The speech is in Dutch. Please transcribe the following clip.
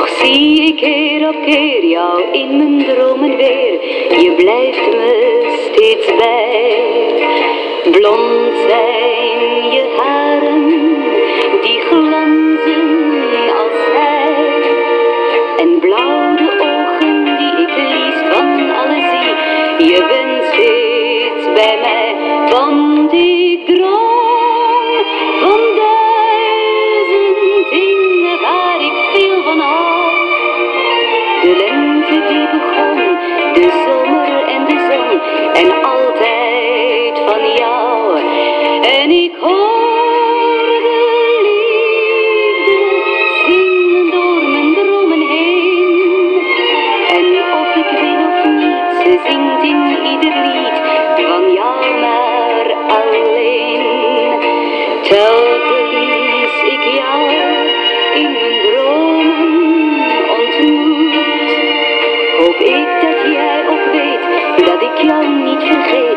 Toch zie ik keer op keer jou in mijn dromen weer. Je blijft me steeds bij. Blond zijn ieder lied van jou maar alleen. Telkens ik jou in mijn dromen ontmoet, hoop ik dat jij ook weet dat ik jou niet vergeet.